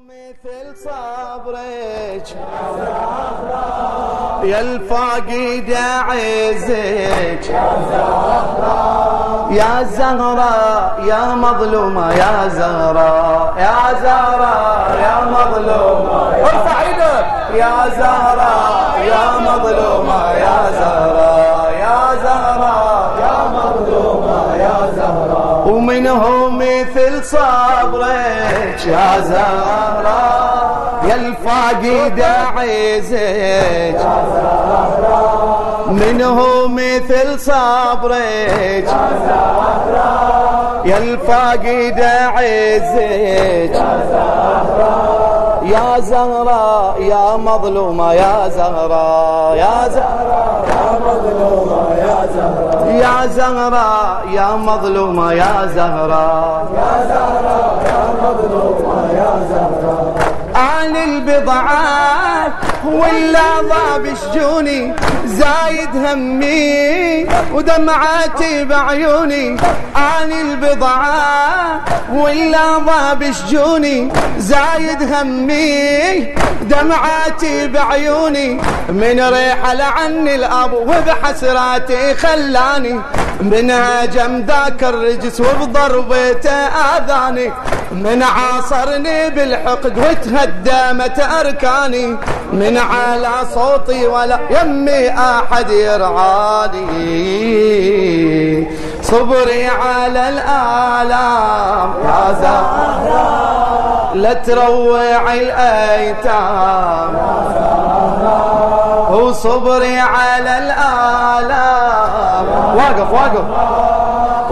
مثل صبرك. يا الفاقد عزك يا زهرة يا مظلومة يا زهرة يا زهرة يا مظلومة. ارفع إيدك. يا زهرة يا مظلومة يا زهرة يا زهرة يا مظلومة يا زهرة. ومنه مثل صبرك. يا زهرة يا الفاقد عزك منه مثل صبرك يا الفاقد عزك يا زهرة يا مظلومة يا زهرة يا زهرة يا مظلومة يا زهرة يا زهرة يا مظلومة يا زهرة يا زهرة يا مظلومة يا زهرة. عن البضعات ولا ضاب شجوني زايد همي ودمعاتي بعيوني. عن البضعات ولا ضاب شجوني زايد همي دمعاتي بعيوني. من ريحة عني الأب وبحسراتي خلاني. من هاجم ذاك الرجس وبضربته آذاني. من عاصرني بالحقد وتهدمت أركاني. من على صوتي ولا يمي أحد يرعاني. صبري على الآلام يا زهرة لا تروع الأيتام وصبري على الآلام. واقف واقف.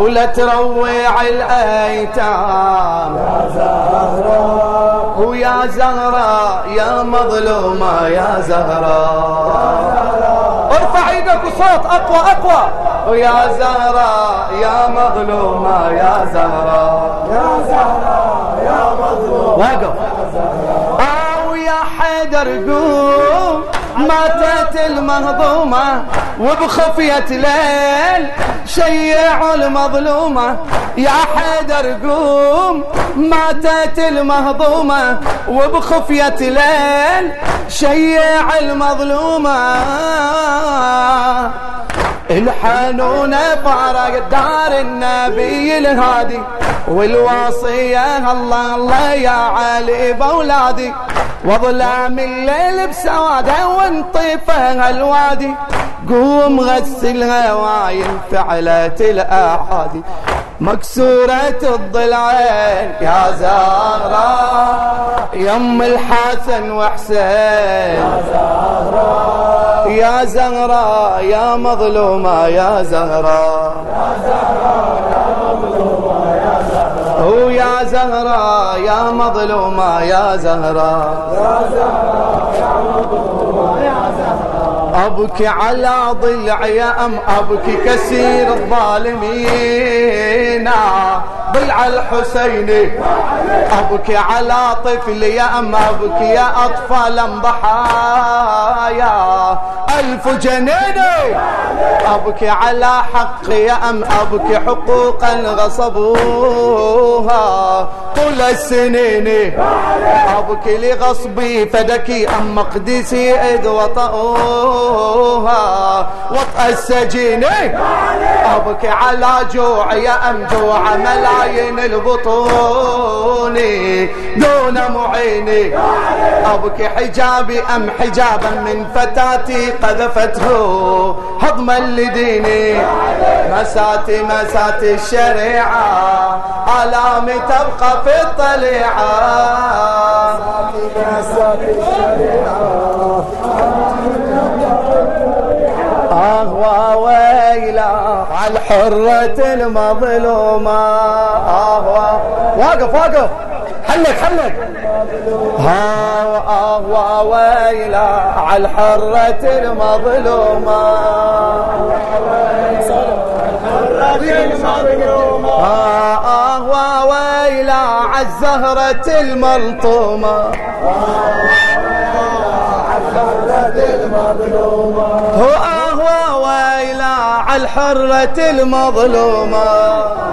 ولا تروع الأيتام. يا زهرة ويا زهرة يا مظلومة يا زهرة. ارفع إيدك وصوت أقوى أقوى. ويا زهرة يا مظلومة يا زهرة. يا زهرة يا مظلومة واقف. أو يا حيدر قوم ماتت المهضومة وبخفية ليل شيعوا المظلومة. يا حيدر قوم ماتت المهضومة وبخفية ليل شيع المظلومة. الحنونة فارق دار النبي الهادي والوصية الله الله يا علي بولادي. وظلام الليل بسوادة وانطفها الوادي قوم غسلها واين فعلت الأحادي. مكسورة الضلعين يا زهرة يم الحسن وحسين. يا زهرة يا زهرة يا مظلومة يا زهرة. يا زهرة يا مظلومة يا زهرة. يا أبكي على ضلع يا أم أبكي كثير الظالمين. ضلع الحسين أبكي على طفل يا أم أبكي يا أطفال ضحايا. ألف جنيني أبكي على حق يا أم أبكي حقوقا غصبوها؟ طول السنين أبكي لغصبي فدكي أم مقدسي إذ وطئوها وطأ السجين أبكي على جوع يا أم جوع ملايين البطون. دون معيني أبكي حجابي أم حجابا من فتاتي قذفته. هضما لديني. مساتي مساتي الشريعة. علامي تبقى في الطليعة. مساتي الشريعة أهوى ويلا على الحرة المظلومة. واقف واقف. حلك حلك أهوى ويلا على الحرة المظلومة. أهوى ويلا على الزهرة الملطومة. هو أهوى ويلا على الحرة المظلومة.